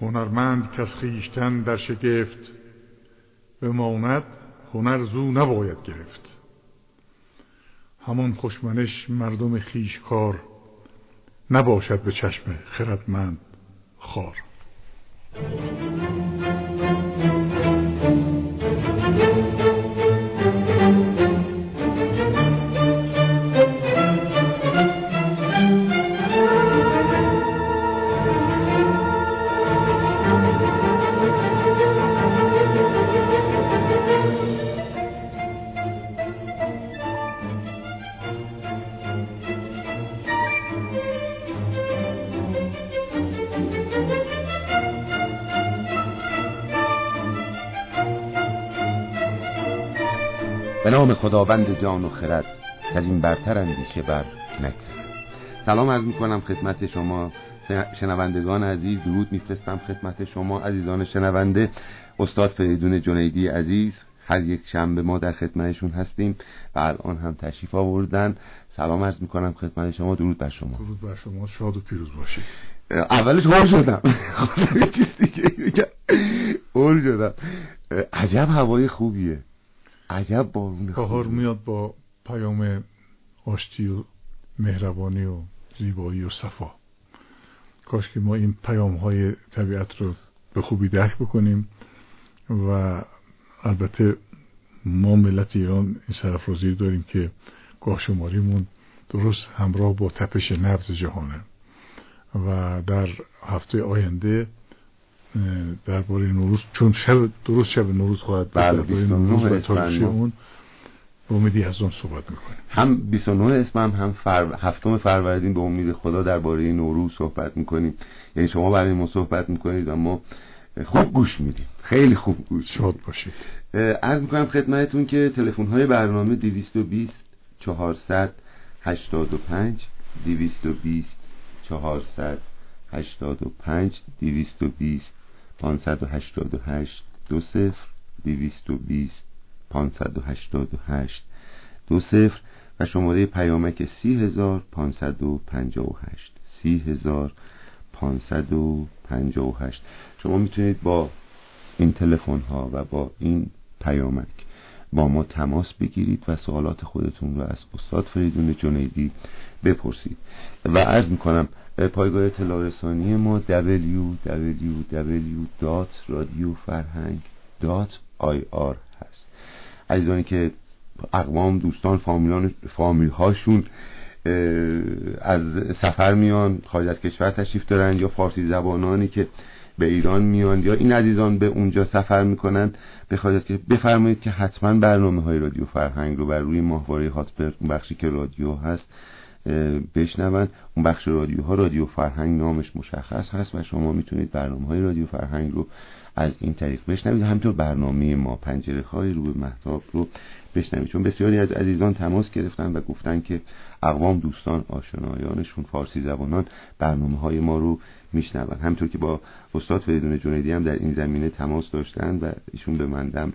هنرمند کس خیشتن در شگفت. بماند هنر زو نباید گرفت. همان خوشمنش مردم خیشکار نباشد به چشم خردمند خار. خداوند جان و خرد از این برتر اندیشه بر نگذرد سلام عرض می‌کنم خدمت شما شنوندگان عزیز. درود میفرستم خدمت شما عزیزان شنونده. استاد فریدون جنیدی عزیز هر یک شنبه ما در خدمتشون هستیم و الان هم تشریف آوردن. سلام عرض می‌کنم خدمت شما. درود بر شما. درود بر شما. شاد و پیروز باشید. اولش هول شدم. هول شدم. عجب هوای خوبیه. عجب بارون بهار میاد با پیام آشتی و مهربانی و زیبایی و صفا. کاش که ما این پیام های طبیعت رو به خوبی درک بکنیم و البته ما ملت ایران این سرفرازی داریم که گاه شماریمون درست همراه با تپش نبض جهانه. و در هفته آینده درباره نوروز چون شب درست شب نوروز خواهد بله 29 اون به امیدی از اون صحبت می‌کنیم. هم 29 اسفند هم فر... هفتم فروردین به امید خدا درباره نوروز صحبت می‌کنیم. یعنی شما برای ما صحبت می‌کنید و ما خوب گوش میدیم خیلی خوب گوش شاد باشید. عرض می‌کنم خدمتتون که تلفن های برنامه 220 400 85 220 400 85 220 588 دو صفر دویست و بیست پانصد و هشتاد و هشت دو صفر و شماره پیامک سی هزار پانصد و پنجاه و هشت سی هزار پانصد و پنجاه و هشت. شما می‌تونید با این تلفن ها و با این پیامک با ما تماس بگیرید و سوالات خودتون رو از استاد فریدون جنیدی بپرسید. و عرض می‌کنم پایگاه اطلاع رسانی ما www.radiofarhang.ir هست. عزیزانی که اقوام دوستان فامیلان فامیل هاشون از سفر میان خارج از کشور تشریف دارن یا فارسی زبانانی که به ایران میان یا این عزیزان به اونجا سفر می‌کنن بخواید که بفرمایید که حتما برنامه های رادیو فرهنگ رو بر روی ماهواره هاتبرد بخشی که رادیو هست بشنون اون بخش رادیو ها رادیو فرهنگ نامش مشخص هست و شما می‌تونید برنامه های رادیو فرهنگ رو از این طریق بشنوید. همینطور برنامه ما پنجره های رو به محتاب رو بشنوید. چون بسیاری از عزیزان تماس گرفتن و گفتن که اقوام دوستان آشنایانشون فارسی زبانان برنامه های ما رو میشنون. همینطور که با استاد فریدون جنیدی هم در این زمینه تماس داشتن و ایشون به مندم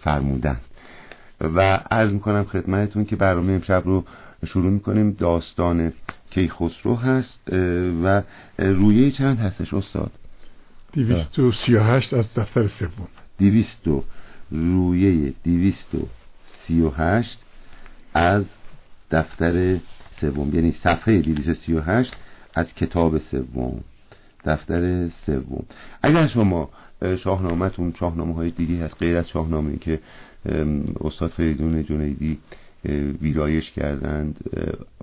فرمودن. و عرض می‌کنم خدمتتون که برنامه امشب رو شروع می‌کنیم. داستان کیخسرو هست و رویه چند هستش استاد؟ دیویست و سی و هشت از دفتر سوم. دیویست و رویه دیویست و سی و هشت از دفتر سوم یعنی صفحه دیویست و سی و هشت از کتاب سوم. دفتر سوم. اگر شما شاهنامهتون شاهنامه های دیگه هست غیر از شاهنامه که استاد فریدون جنیدی ویرایش کردند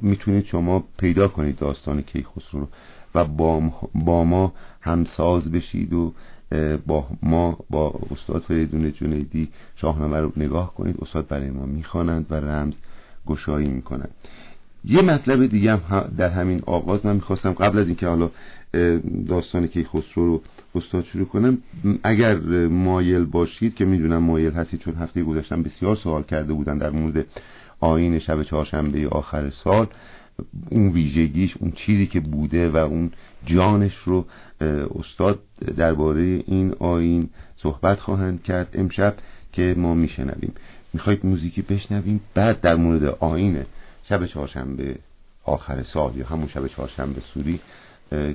می‌تونید شما پیدا کنید داستان کیخسرو رو و با, با ما همساز بشید و با ما با استاد فریدون جنیدی شاهنامه رو نگاه کنید. استاد برای ما می‌خوانند و رمز گشایی می‌کنند یه مطلب دیگه هم در همین آغاز من می‌خواستم قبل از اینکه حالا داستان کیخسرو رو استاد شروع کنم اگر مایل باشید که می‌دونم مایل هستید چون هفته گذاشتم بسیار سوال کرده بودن در مورد آین شب چهارشنبه آخر سال اون ویژگیش اون چیزی که بوده و اون جانش رو استاد درباره این آین صحبت خواهند کرد امشب که ما میشنویم. می‌خواید موزیکی بشنویم بعد در مورد آین شب چهارشنبه آخر سال یا همون شب چهارشنبه سوری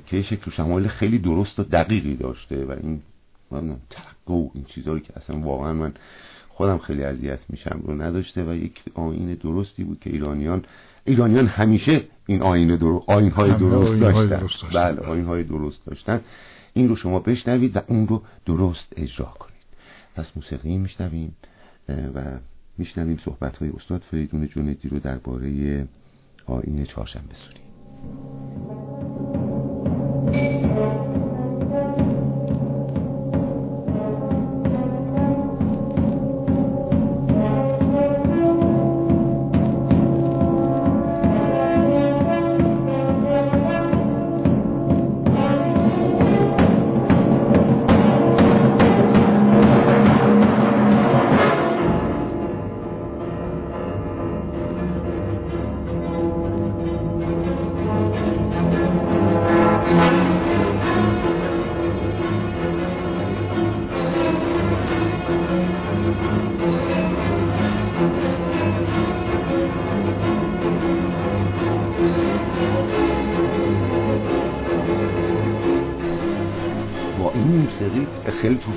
که شکل و شمایل خیلی درست و دقیقی داشته و این ترقه و این چیزا که اصلا واقعا من خودم خیلی اذیت میشم رو نداشته و یک آین درستی بود که ایرانیان ایرانیان همیشه این آین در... آین های درست داشتن. بله آین های درست داشتن. این رو شما بشنوید و اون رو درست اجرا کنید. پس موسیقی میشنویم و میشنویم صحبت های استاد فریدون جندی رو درباره آین چهارشنبه سوری.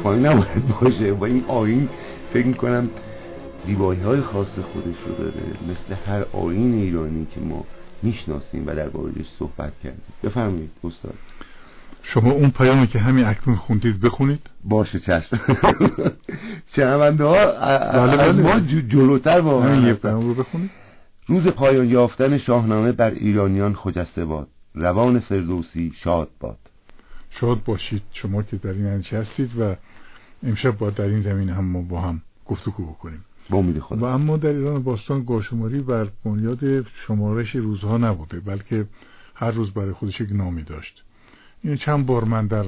نباید باشه. با این آین فکر می‌کنم زیبایی های خاص خودش رو داره. مثل هر آین ایرانی که ما می‌شناسیم و در باردش صحبت کردیم. بفرمایید استاد. شما اون پیامی که همین اکنون خوندید بخونید؟ باشه چشم. شنونده ها بله بله. ما جلوتر واقعا. یه پیام رو بخونید. روز پایان یافتن شاهنامه بر ایرانیان خجسته باد. روان فردوسی شاد باد. شاد باشید شما که در این انچه هستید و امشب باید در این زمین هم ما با هم گفتگو بکنیم. با امید خدا. و اما در ایران باستان گاشماری بر بنیاد شمارش روزها نبوده بلکه هر روز برای خودش یک نامی داشت. این چند بار من در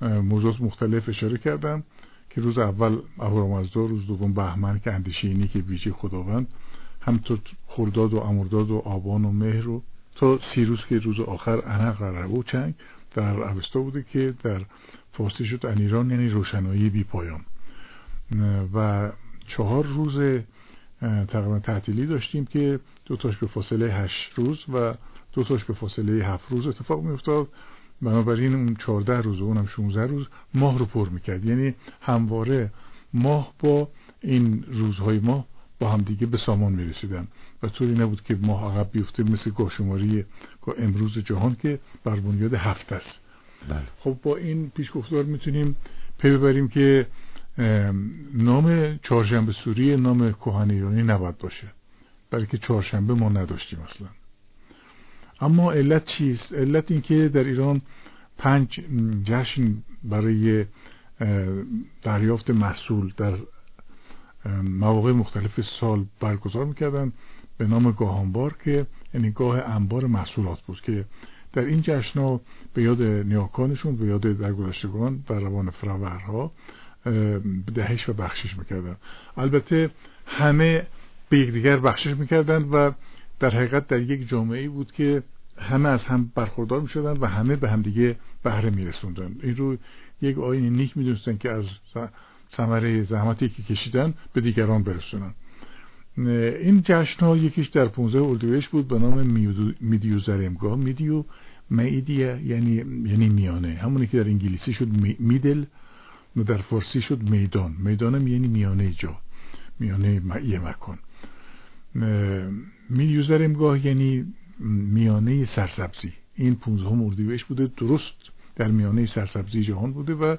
موضوعات مختلف اشاره کردم که روز اول اهورامزدا روز دوم بهمن که اندیشینی که ویژه خداوند همطور خرداد و امرداد و آبان و مهر و تا سی روز که روز آخر انق و چنگ در اوستا بوده که در فارسی شد انیران یعنی روشنایی بی پایان. و چهار روز تقریبا تعطیلی داشتیم که دو تاش به فاصله هشت روز و دو تاش به فاصله هفت روز اتفاق می افتاد بنابراین اون چهارده روز و اونم 16 روز ماه رو پر می‌کرد. یعنی همواره ماه با این روزهای ماه با هم دیگه به سامان می رسیدن و طوری نبود که ماه عقب بیفته مثل گاشماری امروز جهان که بر بنیاد هفت است بله. خب با این پیشگفتار می‌تونیم پی ببریم که نام چهارشنبه سوری نام کهن ایرانی نباید باشه برای که چهارشنبه ما نداشتیم اصلا اما علت چیست؟ علت این که در ایران پنج جشن برای دریافت محصول در مواقع مختلف سال برگزار می‌کردن به نام گاهانبار که یعنی گاه انبار محصولات بود که در این جشن به یاد نیاکانشون به یاد درگذشتگان و روان فراورها دهش و بخشش می‌کردن. البته همه به یکدیگر بخشش می‌کردن و در حقیقت در یک جامعه بود که همه از هم برخوردار می‌شدن و همه به همدیگه بهره میرسوندن. این رو یک آین نیک می‌دونستن که از ثمره زحمتی که کشیدن به دیگران برسونن. این جشن ها یکیش در 15 اردیبهشت بود به نام میدیو زرمگاه میدیو میدیه یعنی یعنی میانه. همونی که در انگلیسی شد میدل و در فارسی شد میدان. می‌دانم یعنی میانه جا. میانه یه مکان. میدیو زرمگاه یعنی میانه سرسبزی. این 15 اردیبهشت بوده درست در میانه سرسبزی جهان بوده و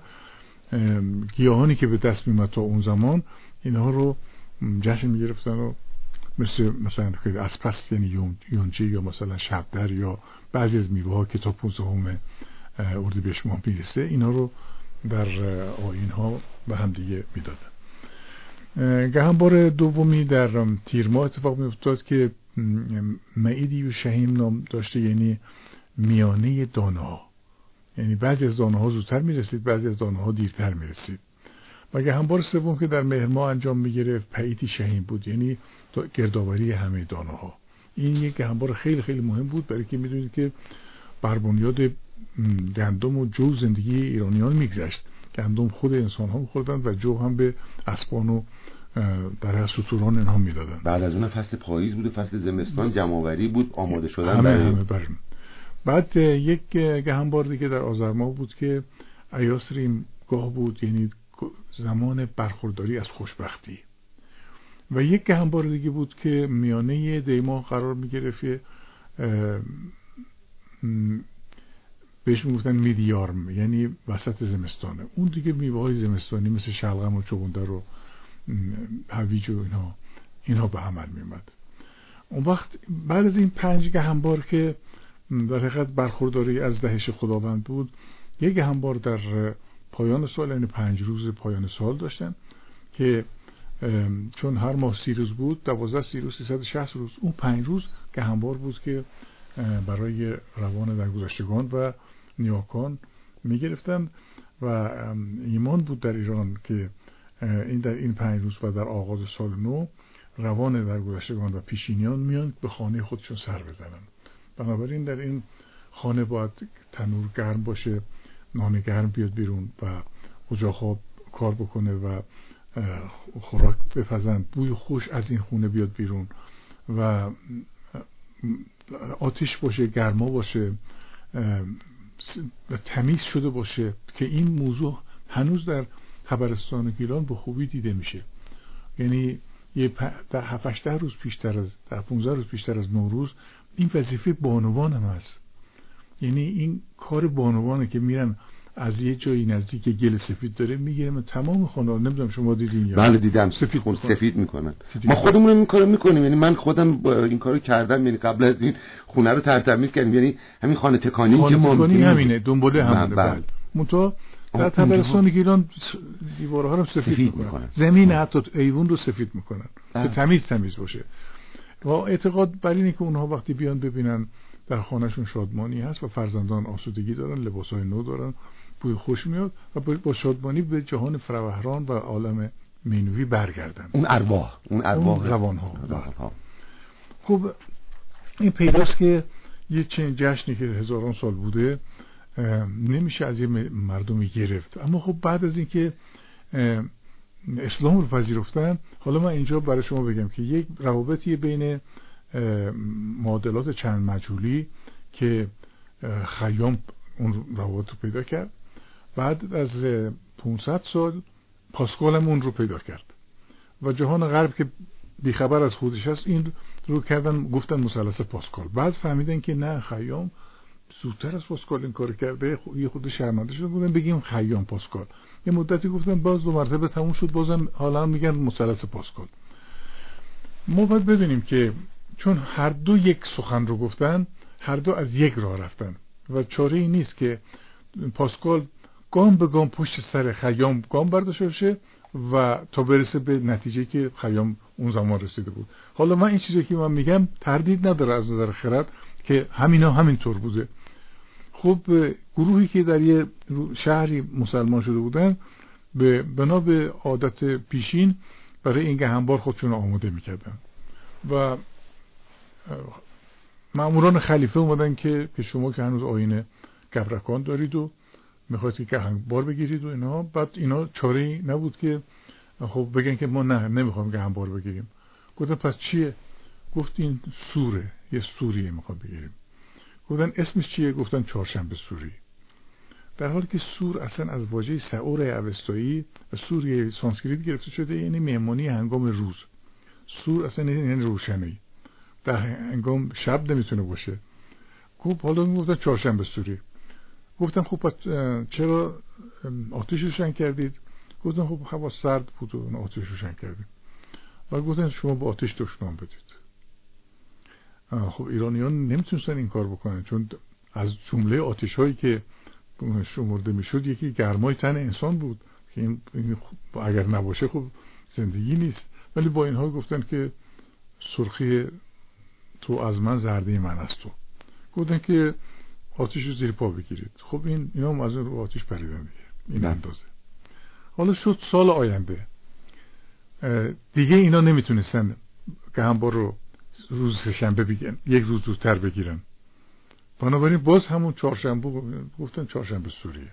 گیاهانی که به دست میمد تا اون زمان اینها رو جشن می‌گرفتن و مثل مثلا خیلی از پس یعنی یونجه یا مثلا شبدر یا بعضی از میوه که تا پونزدهم اردی به شما می‌رسه اینا رو در آین ها به هم دیگه می‌دادن. بار دومی در تیر ماه اتفاق میافتاد که معیدی و شهیم نام داشته یعنی میانه دانه ها یعنی بعضی از دانه ها زودتر می‌رسید بعضی از دانه ها دیرتر می‌رسید. و گهنبار سوم که در مهر انجام می‌گرفت پیتی شهین بود یعنی گردآوری همه دانه ها این یک گهنبار خیلی خیلی مهم بود برای که می‌دونید که بر بنیاد گندم و جو زندگی ایرانیان میگذشت. گندم خود انسان ها میخوردن و جو هم به اسبان و در سطوران اینها می‌دادن. بعد از اون فصل پاییز بود و فصل زمستان جمعوری بود آماده شدن همه همه بعد یک گهنبار دیگه در آذرما بود که ایاسریم گاه بود یعنی زمان برخورداری از خوشبختی. و یک گهنبار دیگه بود که میانه دیما قرار می گرفت بهش می‌گفتن میدیارم یعنی وسط زمستانه. اون دیگه میوه های زمستانی مثل شلغم و چغنده رو هویج و اینها اینها به عمل میمد اون وقت بعد از این پنج گهنبار که در حقیقت برخورداری از دهش خداوند بود. یک گهنبار در پایان سال یعنی پنج روز پایان سال داشتن که چون هر ماه سی روز بود دوازده سی روز شهست روز اون پنج روز گهنبار بود که برای روان درگذشتگان و نیاکان می گرفتند و ایمان بود در ایران که این در این پنج روز و در آغاز سال نو روان درگذشتگان و پیشینیان میان به خانه خودشون سر بزنن. بنابراین در این خانه باید تنور گرم باشه نان گرم بیاد بیرون و اجاق کار بکنه و خوراک بپزن. بوی خوش از این خونه بیاد بیرون و آتیش باشه گرما باشه تمیز شده باشه که این موضوع هنوز در خبرستان گیلان به خوبی دیده میشه. یعنی یه در هفتشته روز پیشتر از در 15 روز پیشتر از نوروز این وظیفه بانوان هم هست. یعنی این کار بانوانه که میرن از یه جایی نزدیک گل سفید داره می‌گیرم تمام خانه نمی‌دونم شما دیدین یا بله دیدم. سفید خون سفید می‌کنن. ما خودمون این کارو می‌کنیم. یعنی من خودم این کارو کردم. یعنی قبل از این خونه رو ترتمیز کردیم. یعنی همین خانه تکانی خانه که تکانی همینه. دنباله همونه. بله, بله. در تبرستان گیلان دیوارها رو سفید, سفید می‌کنن. زمین حتی ایوون رو سفید می‌کنن. که تمیز تمیز باشه. و اعتقاد بر اینه که اونها وقتی بیان ببینن در خانهشون شادمانی هست و فرزندان آسودگی دارن لباس های نو دارن بوی خوش میاد و با شادمانی به جهان فروهران و عالم مینوی برگردن. اون ارواح اون ارواح. روان ها. خب این پیداست که یه چنین جشنی که هزاران سال بوده نمیشه از یه مردمی گرفت. اما خب بعد از اینکه اسلام رو پذیرفتن. حالا من اینجا برای شما بگم که یک روابطی بین معادلات چند مجهولی که خیام اون روابط رو پیدا کرد. بعد از 500 سال پاسکال هم اون رو پیدا کرد. و جهان غرب که بیخبر از خودش هست این رو کردن گفتن مثلث پاسکال. بعد فهمیدن که نه خیام زودتر از پاسکال این کار کرده یه خود شرمنده شد بودن بگیم خیام پاسکال. یه مدتی گفتن باز دو مرتبه تموم شد بازم حالا میگن مثلث پاسکال. ما باید بدونیم که چون هر دو یک سخن رو گفتن هر دو از یک راه رفتن و چاره ای نیست که پاسکال گام به گام پشت سر خیام گام برداشته بشه و تا برسه به نتیجه که خیام اون زمان رسیده بود. حالا من این چیزی که من میگم تردید نداره از نظر خرد. که همینا همینطور بوده. خب گروهی که در یه شهری مسلمان شده بودن به بنا به عادت پیشین برای این گهنبار خودشون آماده می‌کردن. و معموران خلیفه اومدن که که شما که هنوز آین گبرکان دارید و می‌خواید که گهنبار بگیرید و اینا بعد اینا چاره نبود که خب بگن که ما نه نمی‌خوایم گهنبار بگیریم. گفتن پس چیه؟ گفت این سوره یه سوریه می‌خواد بگیریم. گفتن اسمش چیه؟ گفتن چهارشنبه سوری. در حالی که سور اصلا از واژه سعور اوستایی و سوریه سانسکریت گرفته شده یعنی مهمانی هنگام روز. سور اصلا یعنی روشنی در هنگام شب نمی‌تونه باشه. خب حالا می‌گفتن چهارشنبه سوری. گفتم خب چرا آتش روشن کردید؟ گفتم خب هوا سرد بود و آتش روشن کردیم. و گفتن شما با آتش دشنام بدید خب ایرانیان نمی‌تونستن این کار بکنن چون از جمله آتش هایی که شمرده می‌شد یکی گرمای تن انسان بود که این اگر نباشه خب زندگی نیست. ولی با اینها گفتن که سرخی تو از من زرده من است تو. گفتن که آتیش رو زیر پا بگیرید. خب این اینا هم از رو آتیش پریدن دیگه. این اندازه. حالا شد سال آینده. دیگه اینا نمی‌تونستن که هم رو روز سهشنبه بگن یک روز زودتر بگیرن. بنابراین باز همون چهارشنبه گفتن چهارشنبه سوریه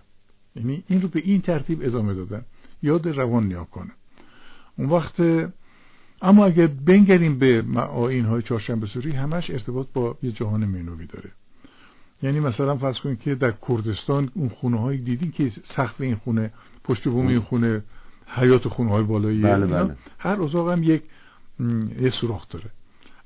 یعنی این رو به این ترتیب ادامه دادن. یاد روان نیا کنه. اون وقت اما اگر بنگریم به آین های چهارشنبه سوری همش ارتباط با یه جهان مینوی داره. یعنی مثلا فرض کنید که در کردستان اون خونه های دیدین که سخت این خونه پشت بوم این خونه حیات خونه های بالایی. بله بله. هر اتاق هم یک یه سوراخ داره.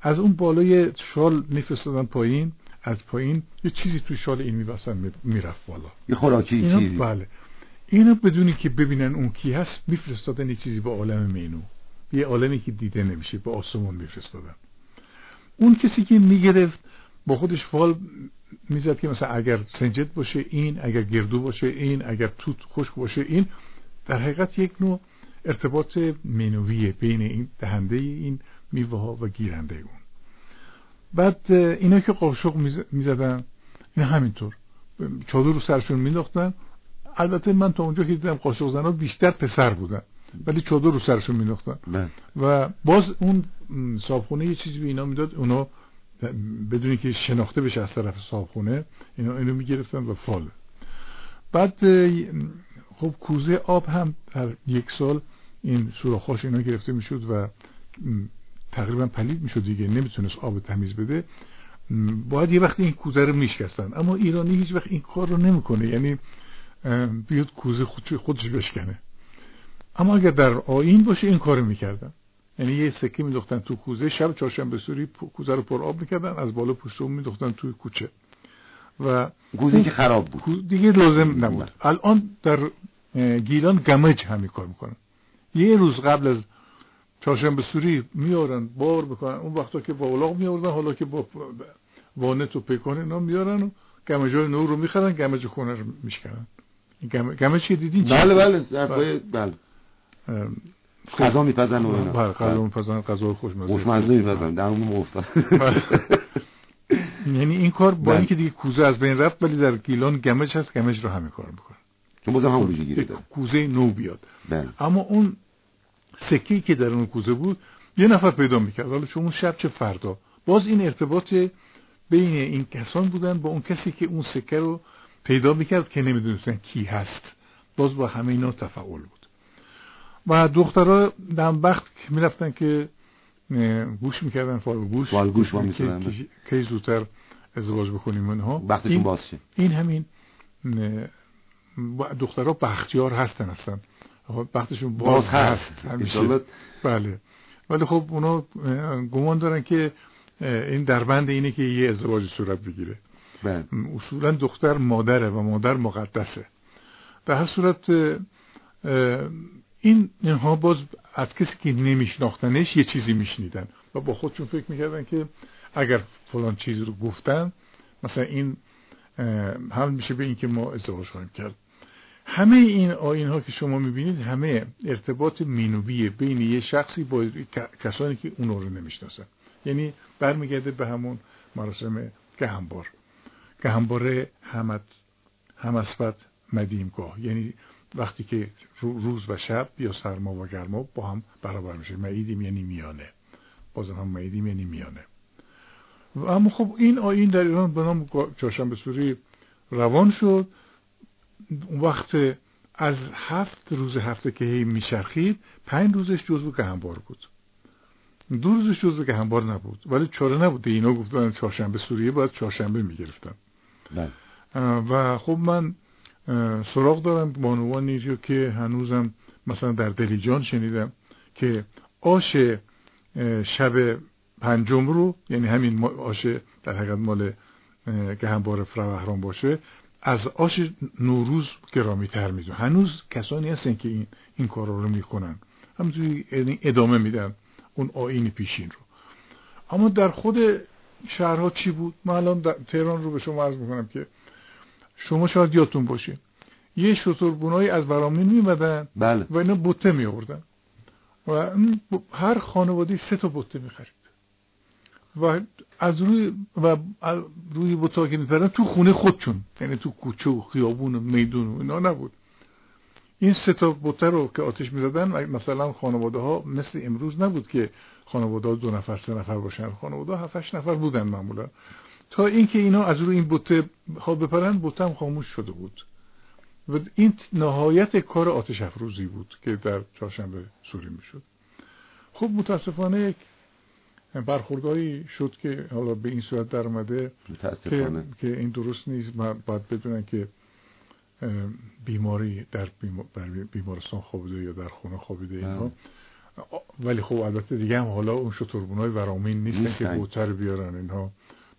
از اون بالای شال میفرستادن پایین از پایین یه چیزی توی شال این میبستن می‌رفت بالا. یه خوراکی اینا چیزی. بله. اینا بدونی که ببینن اون کی هست میفرستادن یه چیزی به عالم مینو. یه عالمی که دیده نمیشه به آسمون میفرستادن. اون کسی که می‌گرفت با خودش فال می‌زد که مثلا اگر سنجد باشه این اگر گردو باشه این اگر توت خشک باشه این. در حقیقت یک نوع ارتباط منویه بین این دهنده این میوه ها و گیرنده اون. بعد اینا که قاشق می‌زدن این همینطور. چادر رو سرشون مینداختن. البته من تا اونجا که دیدم قاشق زنها بیشتر پسر بودن ولی چادر رو سرشون مینداختن. بله. و باز اون صابخونه یه چیزی به اینا می‌داد اونا بدونی که شناخته بشه از طرف صابخونه اینا اینو می‌گرفتن و فال. بعد خب کوزه آب هم در یک سال این سوراخاش اینا گرفته می‌شد و تقریبا پلید می‌شد دیگه نمی‌تونست آب تمیز بده. باید یه وقت این کوزه رو میشکستن اما ایرانی هیچ وقت این کار رو نمی‌کنه. یعنی بیاد کوزه خودش بشکنه. اما اگر در آین باشه این کارو می‌کردن. یعنی یه سکه میدختن تو کوزه شب چهارشنبه سوری کوزه رو پر آب می‌کردن از بالا پشت میدختن توی کوچه. و کوزه که خراب بود. دیگه لازم نبود. الان در گیلان گمج همین کار می‌کنن یه روز قبل از چهارشنبه سوری میارن بار بکنن اون وقتا که با اولاغ میاردن حالا که با وانت و پیکان اینا میارن و گمجای نور رو می‌خرن گمج خونه رو میشکنن. گمج که دیدین بله بله بله, بله. غذا میپزن و اینا. بله غذا میپزن غذا خوشمزه. خوشمزه میپزن در اون مفتن یعنی این کار با اینکه دیگه کوزه از بین رفت ولی در گیلان گمج هست گمج رو همین کار می‌کنن چون بازم همون ویژگی داره کوزه نو بیاد. بله. اما اون سکی که در اون کوزه بود یه نفر پیدا می‌کرد. حالا چون اون شب چه فردا؟ باز این ارتباط بین این کسان بودن با اون کسی که اون سکه رو پیدا می‌کرد که نمی‌دونستن کی هست. باز با همه اینا تفاول بود. و دخترها در وقت می‌رفتن که گوش می‌کردن فال گوش. فال گوش که, که زودتر ازدواج بکنیم اونها وقتشون باز این همین دخترها بختیار هستن اصلا. وقتشون باز, باز هست. همیشه. بله. ولی خب اونا گمان دارن که این دربند اینه که یه ازدواج صورت بگیره. بله. اصولا دختر مادره و مادر مقدسه. در هر صورت این اینها باز از کسی که نمیشناختنش یه چیزی میشنیدن. و با خودشون فکر می‌کردن که اگر فلان چیز رو گفتن مثلا این حمل میشه به اینکه ما ازدواج خواهیم کرد. همه این آین ها که شما می‌بینید همه ارتباط مینویه بین یه شخصی با کسانی که اون رو نمی‌شناسن. یعنی برمیگرده به همون مراسم گهنبار گهنبار همت همسفت مدیمگاه. یعنی وقتی که روز و شب یا سرما و گرما با هم برابر میشه. معیدیم یعنی میانه. بازم هم معیدیم یعنی میانه. اما خب این آین در ایران به نام چهارشنبه سوری روان شد. وقت از هفت روز هفته که هی میچرخید پنج روزش جزو گهنبار بود. دو روزش جزو گهنبار نبود. ولی چاره نبود اینا گفتن چهارشنبه سوریه باید چهارشنبه می‌گرفتن. بله. و خب من سراغ دارم. بانوانی رو که هنوزم مثلا در دلیجان شنیدم که آش شب پنجم رو یعنی همین آش در حقیقت مال گهنبار فروهران باشه از آش نوروز گرامی تر میدون هنوز کسانی هستن که این, این کارا رو می‌کنن. همونطوری یعنی ادامه میدن اون آین پیشین رو. اما در خود شهرها چی بود؟ من الان تهران رو به شما عرض می‌کنم که شما شاید یادتون باشه. یه شتربونایی از برامین میمدن بله. و اینا بوته می آوردن و هر خانواده سه تا بوته می خرید و از روی و روی بوتا که میپردن تو خونه خودشون یعنی تو کوچه و خیابون و میدون و اینا نبود. این سه تا بوته رو که آتش می‌زدن مثلا خانواده ها مثل امروز نبود که خانواده ها دو نفر سه نفر باشن. خانواده ها هفت نفر بودن معمولا. تا اینکه اینا از روی این بوته ها بپرن بوته خاموش شده بود. و این نهایت کار آتش افروزی بود که در چهارشنبه سوری می‌شد. خب متاسفانه یک برخوردهایی شد که حالا به این صورت در اومده که, که این درست نیست باید بدونن که بیماری در بیمارستان خوابیده یا در خونه خوابیده اینها. ولی خب البته دیگه هم حالا اون شطوربون های ورامین نیستن که بوتر بیارن اینها.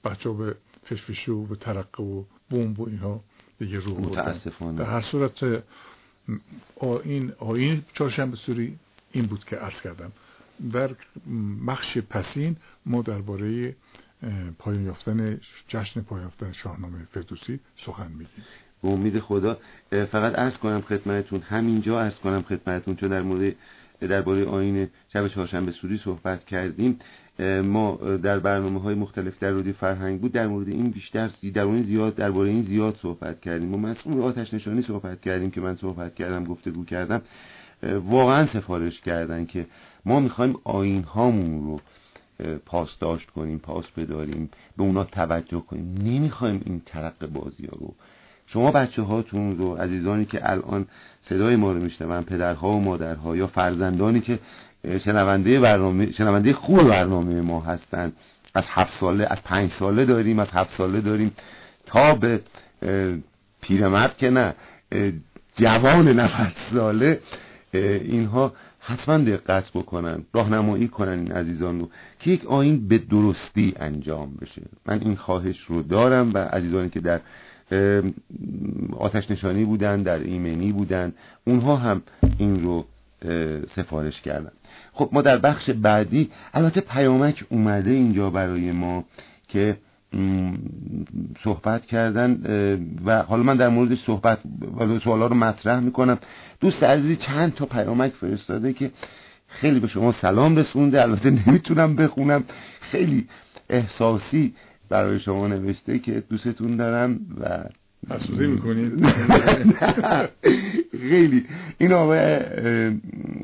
بچه ها به فشفشی و به ترقه و بومب و اینها دیگه رو متاسفانه. در هر صورت آین آین چهارشنبه سوری این بود که عرض کردم. در مخش پسین ما درباره پایان یافتن جشن پایان یافتن شاهنامه فردوسی سخن میگیم. به امید خدا. فقط عرض کنم خدمتتون همینجا عرض کنم خدمتتون چون در مورد درباره آین شب چهارشنبه سوری صحبت کردیم ما در برنامه های مختلف در رودی فرهنگ بود در مورد این بیشتر در زیاد درباره این زیاد صحبت کردیم. ما مسئول آتش نشانی صحبت کردیم که من صحبت کردم گفتگو کردم. واقعا سفارش کردن که ما می‌خوایم آین هامون رو پاسداشت کنیم پاس بداریم به اونا توجه کنیم. نمی‌خوایم این ترق بازی ها رو. شما بچه هاتون رو عزیزانی که الان صدای ما رو میشنون پدرها و مادرها یا فرزندانی که شنونده برنامه شنونده خوب برنامه ما هستند از هفت ساله از پنج ساله داریم از هفت ساله داریم تا به پیرمرد که نه جوان نفت ساله اینها حتما دقت بکنن راهنمایی کنن این عزیزان رو که یک آین به درستی انجام بشه. من این خواهش رو دارم و عزیزانی که در آتش نشانی بودن در ایمنی بودن اونها هم این رو سفارش کردن. خب ما در بخش بعدی البته پیامک اومده اینجا برای ما که صحبت کردن و حالا من در مورد صحبت و سوالا رو مطرح می‌کنم. دوست عزیزی چند تا پیامک فرستاده که خیلی به شما سلام رسونده البته نمی‌تونم بخونم. خیلی احساسی برای شما نوشته که دوستتون دارم و حسودی می‌کنید خیلی. این آقای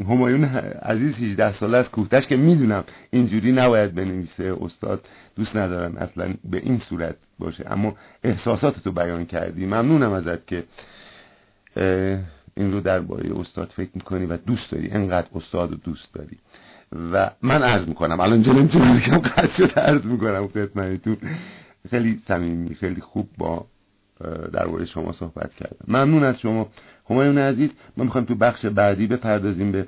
همایون عزیز 18 ساله از کوهتش که می‌دونم اینجوری نباید بنویسه استاد دوست ندارن اصلا به این صورت باشه. اما احساساتتو بیان کردی. ممنونم ازت که این رو درباره استاد فکر می‌کنی و دوست داری. انقدر استاد رو دوست داری. و من عرض می‌کنم الان جلوم بگم قد شد عرض می‌کنم خدمتتون. خیلی صمیمی خیلی خوب با درباره شما صحبت کردم. ممنون از شما. همایون عزیز ما می‌خوایم تو بخش بعدی بپردازیم به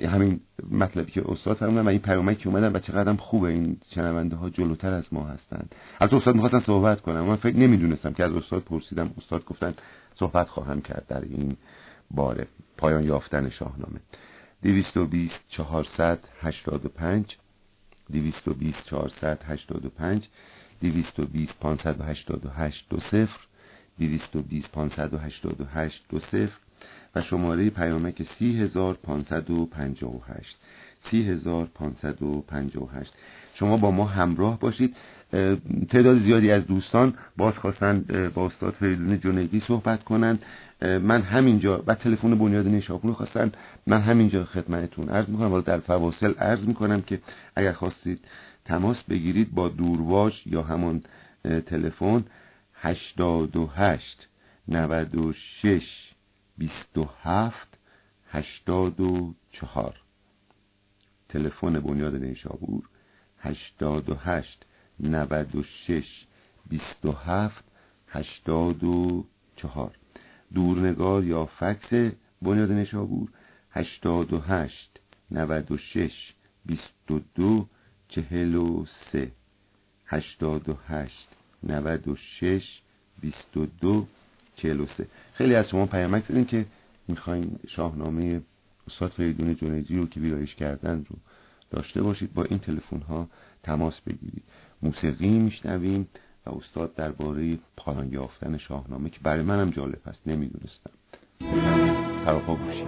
همین مطلبی که استاد فرمودن و این پیامکی که اومدن و چقدر خوبه این شنونده ها جلوتر از ما هستند. البته استاد می‌خواستن صحبت کنم من فکر نمی‌دونستم که از استاد پرسیدم. استاد گفتن صحبت خواهم کرد در این باره. پایان یافتن شاهنامه. 220 485 220 485 220 588 دو صفر 220 588 دو صفر و شماره پیامک 30558 30558 شما با ما همراه باشید. تعداد زیادی از دوستان باز خواستن با استاد فریدون جنیدی صحبت کنند. من همینجا و تلفن بنیاد نیشابور خواستن. من همینجا خدمتتون عرض می‌کنم. ولی در فواصل عرض می‌کنم که اگر خواستید تماس بگیرید با دورواش یا همون تلفن 88 96 27 84 تلفن بنیاد نیشابور 88 96 27 84 دورنگار یا فکس بنیاد نشابور 88 96 22 43 88 96 22 43 خیلی از شما پیامک دادین که می‌خواین شاهنامه استاد فریدون جنیدی رو که ویرایش کردن رو داشته باشید با این تلفن ها تماس بگیرید. موسیقی میشنویم و استاد درباره پایان یافتن شاهنامه که برای منم جالب است نمی‌دونستم. فراپا گوشید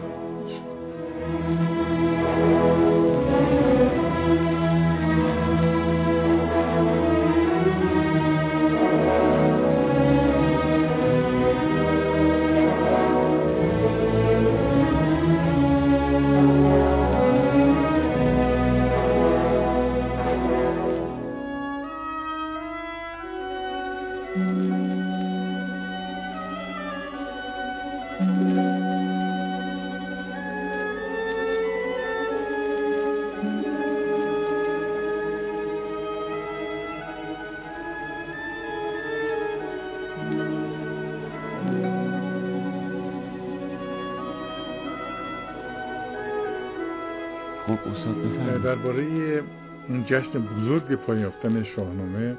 این جشن بزرگ پایان یافتن شاهنامه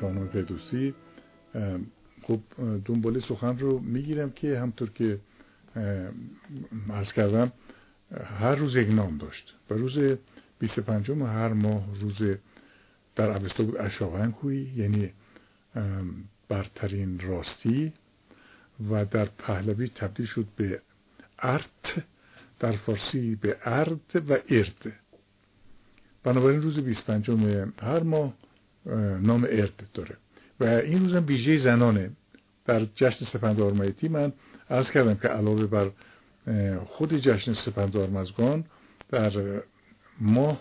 شاهنامه فردوسی. خب دنبال سخن رو می‌گیرم که همطور که مرز کردم هر روز یک نام داشت. و روز 25 هر ماه روز در اوستا بود اشاونکوی یعنی برترین راستی. و در پهلوی تبدیل شد به ارت در فارسی به ارد و ارد بنابراین روز 25 هر ماه نام ارد داره. و این روزم بیجه زنانه. در جشن سپند من عرض کردم که علاوه بر خود جشن سپند آرمزگان در ماه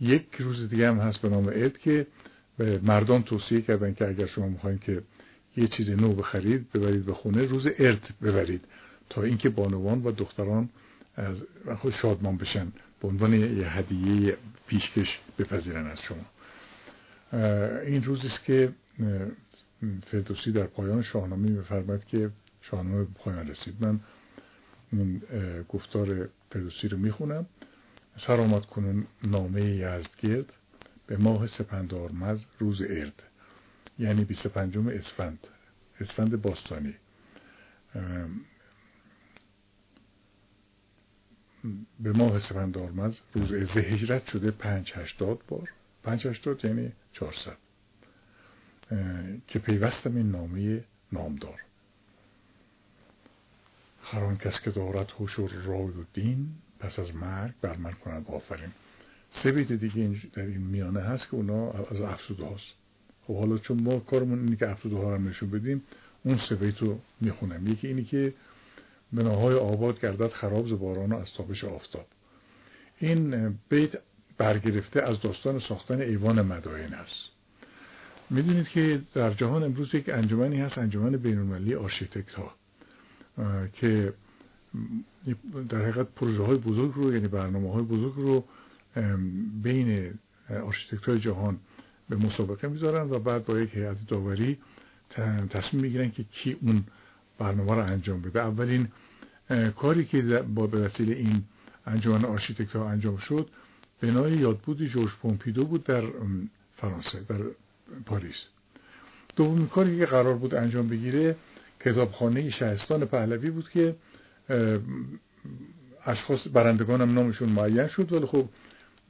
یک روز دیگه هم هست به نام ارد که مردان توصیه کردن که اگر شما می‌خواین که یه چیز نو بخرید ببرید به خونه روز ارد ببرید تا اینکه بانوان و دختران از خود شادمان بشن. به عنوان یه هدیه پیشکش بپذیرن از شما. این روزی است که فردوسی در پایان شاهنامه میفرماید که شاهنامه به پایان رسید. من این گفتار فردوسی رو می‌خونم. سرآمد کنون نامه یزدگرد به ماه سپندارمز روز ارد یعنی 25 اسفند اسفند باستانی. به ماه سپندارمز روز از هجرت شده پنج هشتاد بار. پنج هشتاد یعنی چهارصد. که پیوستم این نامه نامدار. هر کس که دارد هوش و رای و دین پس از مرگ بر من آفرین. سه بیت دیگه در این میانه هست که اونا از افسوده هاست. خب حالا چون ما کارمون اینه که افزوده ها رو نشون بدیم اون سه بیت رو می‌خونم. یکی اینی که بناهای آباد گردد خراب ز باران از تابش آفتاب. این بیت برگرفته از داستان ساختن ایوان مداین است. می‌دونید که در جهان امروز یک انجمنی هست انجمن بین‌المللی آرشیتکت ها که در حقیقت پروژه های بزرگ رو یعنی برنامه های بزرگ رو بین آرشیتکت های جهان به مسابقه می‌ذارن و بعد با یک هیئت داوری تصمیم می‌گیرن که کی اون برنامه رو انجام بده. اولین کاری که به وسیله این انجمن آرشیتکت ها انجام شد بنای یادبود جورج پومپیدو بود در فرانسه در پاریس. دومین کاری که قرار بود انجام بگیره کتابخانه شهستان پهلوی بود که اشخاص برندگان هم نامشون معین شد ولی خب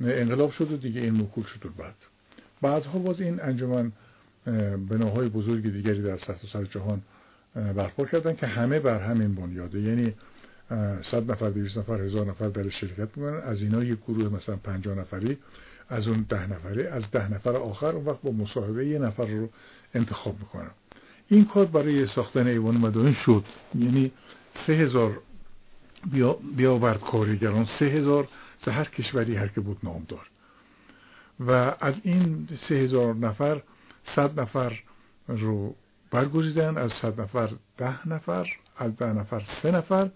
انقلاب شد و دیگه این موکول شد و بعد. بعدها باز این انجمن بناهای بزرگ دیگری در سطح سر جهان برپا کردن که همه بر همین بنیاده. یعنی صد نفر دویست نفر هزار نفر در شرکت می‌کنن از اینا یک گروه مثلا پنجاه نفری از اون ده نفری از ده نفر آخر اون وقت با مصاحبه یه نفر رو انتخاب می‌کنن این کار برای ساختن ایوان مدائن شد. یعنی سه هزار بیاورد کارگران سه هزار سه هر کشوری هر که بود نام دار و از این سه هزار نفر صد نفر رو برگزیدن از صد نفر ده نفر از ده نفر سه نفر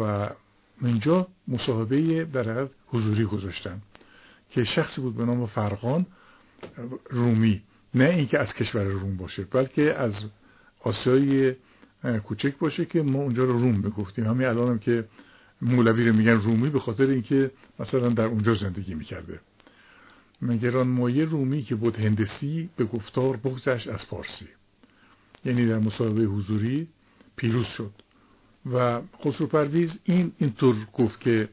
و اینجا مصاحبه در حضوری گذاشتن که شخصی بود به نام فرقان رومی. نه اینکه از کشور روم باشه بلکه از آسیای کوچک باشه که ما اونجا رو روم بگفتیم همین الان هم که مولوی رو میگن رومی به خاطر اینکه مثلا در اونجا زندگی می‌کرده. مگران مایه رومی که بود هندسی به گفتار بگذشت از فارسی. یعنی در مصاحبه حضوری پیروز شد. و خسرو پرویز این اینطور گفت که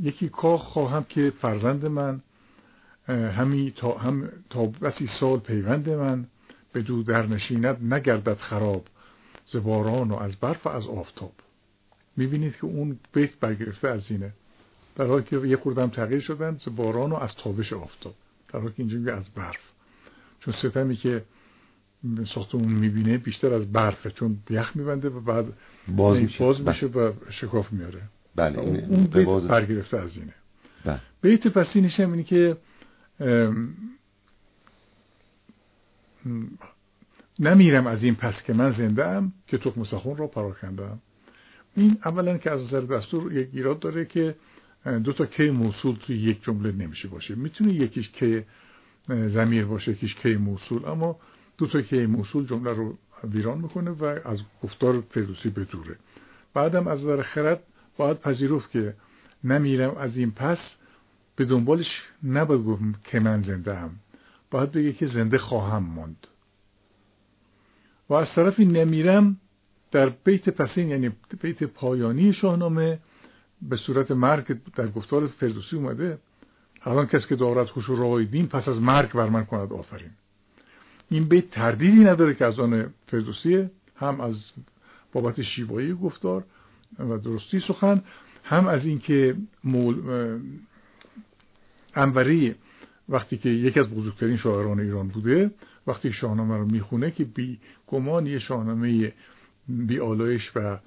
یکی کاخ خواهم که فرزند من همی تا, هم تا بسی سال پیوند من به دو در نشیند نگردد خراب زباران و از برف و از آفتاب. می‌بینید که اون بیت برگرفته از اینه. در حالی که یه خوردم تغییر شدن زباران و از تابش آفتاب. در حالی که اینجا از برف. چون ستمی که ساختمون می‌بینه بیشتر از برفه چون یخ میبنده و بعد باز میشه, باز میشه و شکاف میاره بله اون بیت برگرفته از اینه. بله. بیت پسینش هم اینه که نمیرم از این پس که من زنده ام که تخم سخون را پراکندم این اولا که از نظر دستور یک ایراد داره که دو تا کی موصول توی یک جمله نمیشه باشه. می‌تونه یکیش کی زمیر باشه یکیش کی موصول. اما دو تا کی موصول جمله رو ویران می‌کنه و از گفتار فردوسی به دوره. بعدم از نظر خرد باید پذیرفت که نمیرم از این پس به دنبالش نباید گفتم که من زنده هم باید بگه که زنده خواهم ماند. و از طرفی نمیرم در بیت پسین یعنی بیت پایانی شاهنامه به صورت مرگ در گفتار فردوسی اومده. الان کسی که دارد خوش و رای پس از مرگ بر من کند آفرین. این بیت تردیدی نداره که از آن فردوسیه هم از بابت شیوایی گفتار و درستی سخن هم از اینکه مول انوری وقتی که یکی از بزرگترین شاعران ایران بوده وقتی شاهنامه رو می‌خونه که بی گمان یه شاهنامه بی آلایش و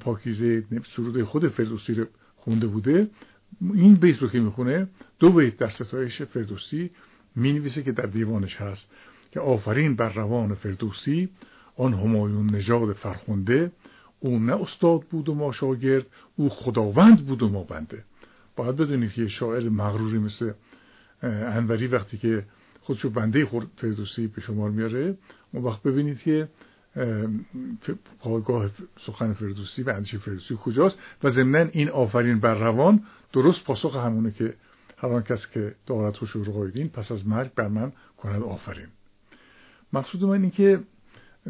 پاکیزه سرود خود فردوسی رو خونده بوده. این بیت رو که می‌خونه دو بیت در ستایش فردوسی می‌نویسه که در دیوانش هست. که آفرین بر روان فردوسی آن همایون نژاد فرخونده او نه استاد بود و ما شاگرد او خداوند بود و ما بنده. باید بدونید که شاعر مغروری مثل انوری وقتی که خودشو بنده فردوسی به شمار میاره اون وقت ببینید که پایگاه سخن فردوسی و اندیشه فردوسی کجاست و ضمنا این آفرین بر روان درست پاسخ همونه که هر کس که دارد خوش رو پس از مرگ بر من کند آفرین. مقصود من این که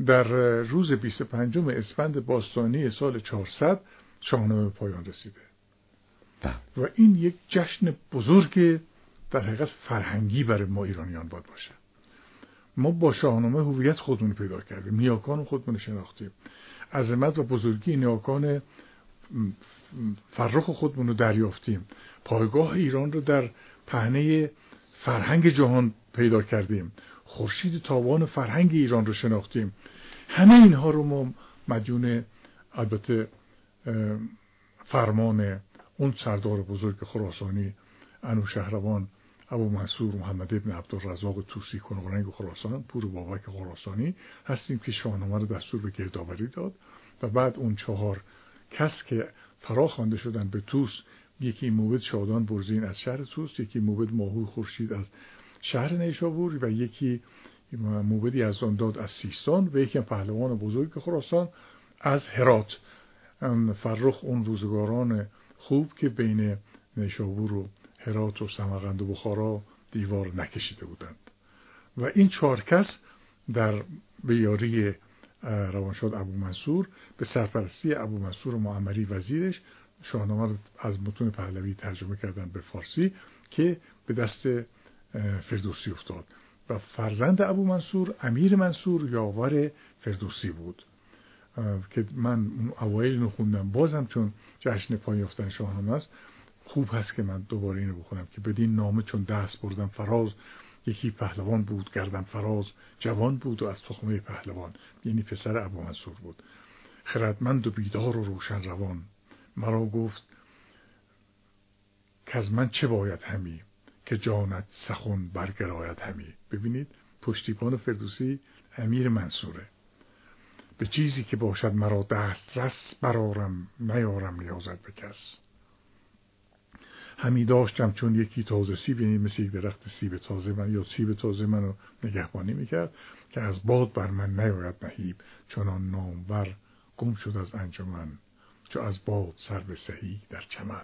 در روز 25 اسفند باستانی سال 400 شاهنامه پایان رسیده. بله. و این یک جشن بزرگ در حقیقت فرهنگی برای ما ایرانیان باید باشه. ما با شاهنامه هویت خودمون پیدا کردیم نیاکان خودمون شناختیم. عظمت و بزرگی نیاکان فرخ خودمون رو دریافتیم. پایگاه ایران رو در پهنه فرهنگ جهان پیدا کردیم. خورشید تابان فرهنگ ایران رو شناختیم. همه اینها رو ما مدیون البته فرمان اون سردار بزرگ خراسانی انو شهروان ابو منصور محمد ابن عبدالرزاق توسی کنگرنگ خراسان پور بابک خراسانی هستیم که شاهنامه رو دستور به گردآوری داد و بعد اون چهار کس که فرا خوانده شدن به توس یکی موبد شادان برزین از شهر توس یکی موبد ماهوی خورشید از شهر نیشابور و یکی موبدی از داد از سیستان و یکی پهلوان بزرگ خراسان از هرات. فرخ اون روزگاران خوب که بین نیشابور و هرات و سمرقند و بخارا دیوار نکشیده بودند. و این چهار کس در بیاری روانشاد ابو منصور به سرپرستی ابو منصور معمری وزیرش شاهنامه از متون پهلوی ترجمه کردن به فارسی که به دست فردوسی افتاد. و فرزند ابو منصور امیر منصور یاور فردوسی بود. که من اوایل اینو خوندم. بازم چون جشن پای یافتن شاهنامه است خوب هست که من دوباره اینو بخونم که بدین نامه چون دست بردم فراز. یکی پهلوان بود گردن فراز جوان بود و از تخمه پهلوان یعنی پسر ابو منصور بود. خردمند و بیدار و روشن روان. مرا گفت که از من چه باید همی؟ که جانت سخن برگراید همی. ببینید پشتیبان فردوسی امیر منصوره. به چیزی که باشد مرا دست رس برارم نیارم نیازت به کس. همی داشتم چون یکی تازه سیب یعنی مثل یک درخت سیب تازه من یا سیب تازه منو نگهبانی می‌کرد که از باد بر من نیاید نهیب. چون آن نامور گم شد از انجمن چو از باد سر به سهی در چمن.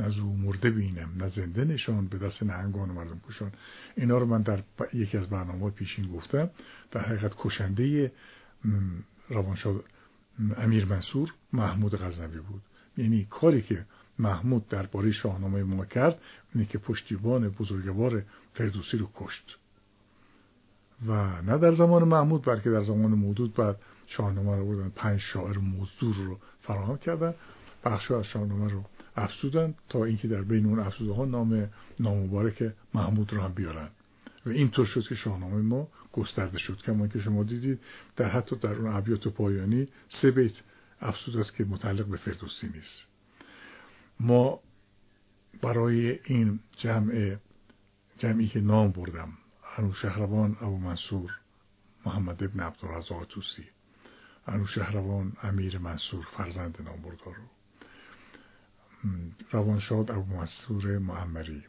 نه او مرده بینم نه زنده نشان به دست نهنگان و مردم کشان. اینا رو من در یکی از برنامه پیشین گفتم. در حقیقت کشنده روانشاد امیر منصور محمود غزنوی بود. یعنی کاری که محمود درباره شاهنامه ما کرد اینه که پشتیبان بزرگوار فردوسی رو کشت. و نه در زمان محمود بلکه در زمان مودود بعد شاهنامه رو بردن. پنج شاعر مزدور رو فراهم کردن. بخش از شاهنامه رو افسودن تا اینکه در بین اون افسوده ها نام نامبارک محمود رو هم بیارن. و اینطور شد که شاهنامه ما گسترده شد کما که شما دیدید در حتی در اون ابیات پایانی سه بیت افسود است که متعلق به فردوسی نیست. ما برای این جمع جمعی که نام بردم انو شهروان ابو منصور محمد ابن عبدالرزاق توسی انو شهروان امیر منصور فرزند نامبردار رو. روانشاد ابو منصور معمری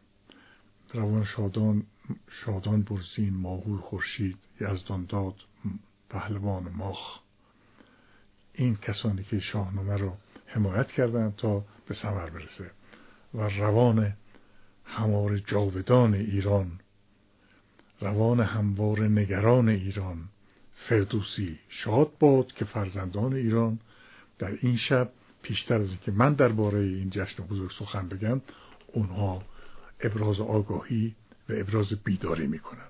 روان شادان شادان برزین ماهوی خورشید یزدان داد پهلوان ماخ. این کسانی که شاهنامه رو حمایت کردن تا به ثمر برسه و روان هموار جاودان ایران روان هموار نگران ایران فردوسی شاد باد که فرزندان ایران در این شب پیشتر از اینکه من درباره این جشن بزرگ سخن بگم اونها ابراز آگاهی و ابراز بیداری می‌کنن.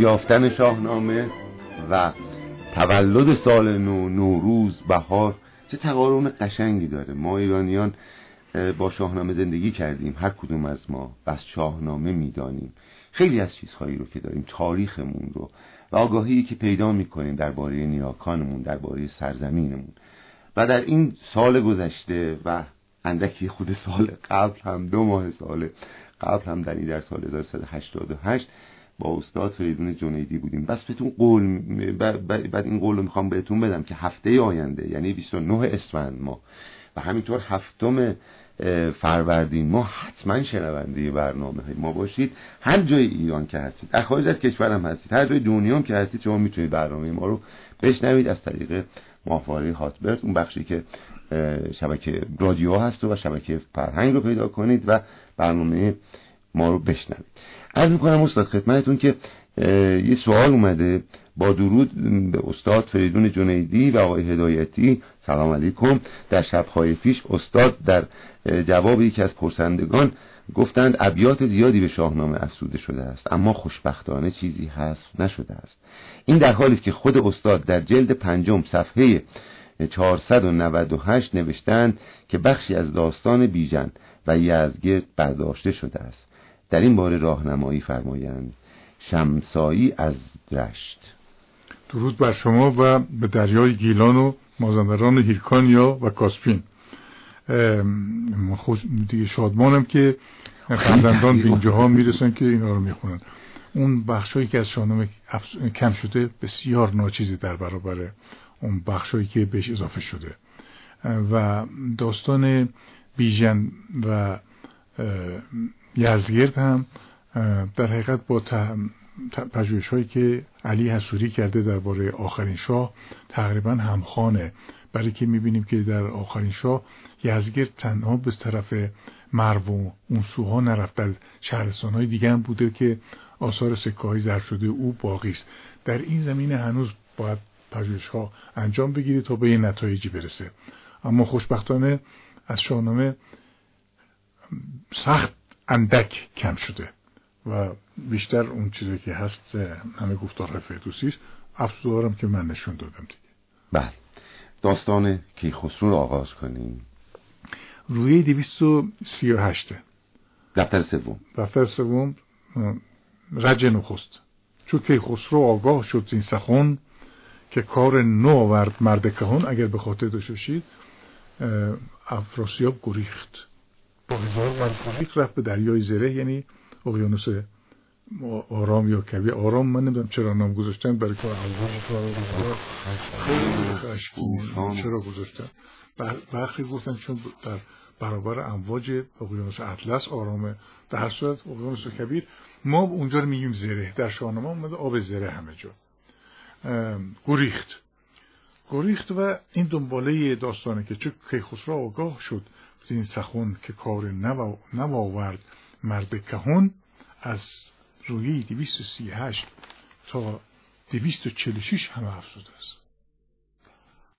یافتن شاهنامه و تولد سال نو نوروز بهار چه تقارن قشنگی داره. ما ایرانیان با شاهنامه زندگی کردیم. هر کدوم از ما بس شاهنامه می‌دانیم. خیلی از چیزهایی رو که داریم تاریخمون رو و آگاهی که پیدا می‌کنیم درباره نیاکانمون درباره سرزمینمون. و در این سال گذشته و اندکی خود سال قبل هم دو ماه سال قبل هم در در سال 1388 با استاد فریدون جنیدی بودیم. بس بهتون قول بعد این قول رو می‌خوام بهتون بدم که هفته آینده یعنی 29 اسفند ما و همینطور هفتم فروردین ما حتما شنونده برنامه های ما باشید. هر جای ایران که هستید در خارج از کشورم هستید هر جای دنیا هم که هستید شما می‌تونید برنامه ما رو بشنوید از طریق ماهواره هاتبرت اون بخشی که شبکه رادیو هست و شبکه فرهنگ رو پیدا کنید و برنامه ما رو بشنوید. عرض می‌کنم استاد خدمتتون که یه سوال اومده. با درود به استاد فریدون جنیدی و آقای هدایتی. سلام علیکم. در شبهای پیش استاد در جواب یکی از پرسندگان گفتند ابیات زیادی به شاهنامه افزوده شده است اما خوشبختانه چیزی حذف نشده است. این در حالی که خود استاد در جلد پنجم صفحه 498 نوشتند که بخشی از داستان بیژن و یزگرد برداشته شده است. در این باره راهنمایی فرمایند. شمسایی از رشت درود بر شما و به دریای گیلان و مازندران هیرکانیا و کاسپین. خود دیگه شادمانم که فرزندان به اینجاها می‌رسن که اینا رو می‌خونن. اون بخشایی که از شاهنامه کم شده بسیار ناچیزی در برابر اون بخشایی که بهش اضافه شده. و داستان بیژن و یزگرد هم در حقیقت با پژوهش هایی که علی حسوری کرده درباره آخرین شاه تقریبا همخانه برای که می‌بینیم که در آخرین شاه یزگرد تنها به طرف مرو اون سوها نرفت در شهرستان های دیگه هم بوده که آثار سکه های زر شده او باقی است. در این زمینه هنوز باید پژوهش ها انجام بگیرید تا به یه نتایجی برسه. اما خوشبختانه از شاهنامه سخت اندک کم شده. و بیشتر اون چیزی که هست همه گفتار فردوسی است افسوس که من نشون دادم دیگه. بله. داستان کیخسرو رو آغاز کنیم. روی 238 دفتر سوم. دفتر سوم رج نخست. چون کیخسرو آگاه شد این سخن که کار نو آورد مرد کهون اگر به خاطر داشته باشید افراسیاب گریخت. با هزار رفت به دریای زره یعنی اقیانوس آرام یا کبیر آرام من نمی‌دونم چرا نام گذاشتن برای کار چرا گذاشتن برخی گفتن چون در برابر امواج اقیانوس اطلس آرامه در هر صورت اقیانوس کبیر ما اونجا رو میگیم زره در شاهنامه اومده آب زره همه جا گریخت گریخت و این دنباله داستانه که چون کیخسرو آگاه شد این سخن که کار نواورد مرد کهون از رویه 238 تا 246 همه افزوده.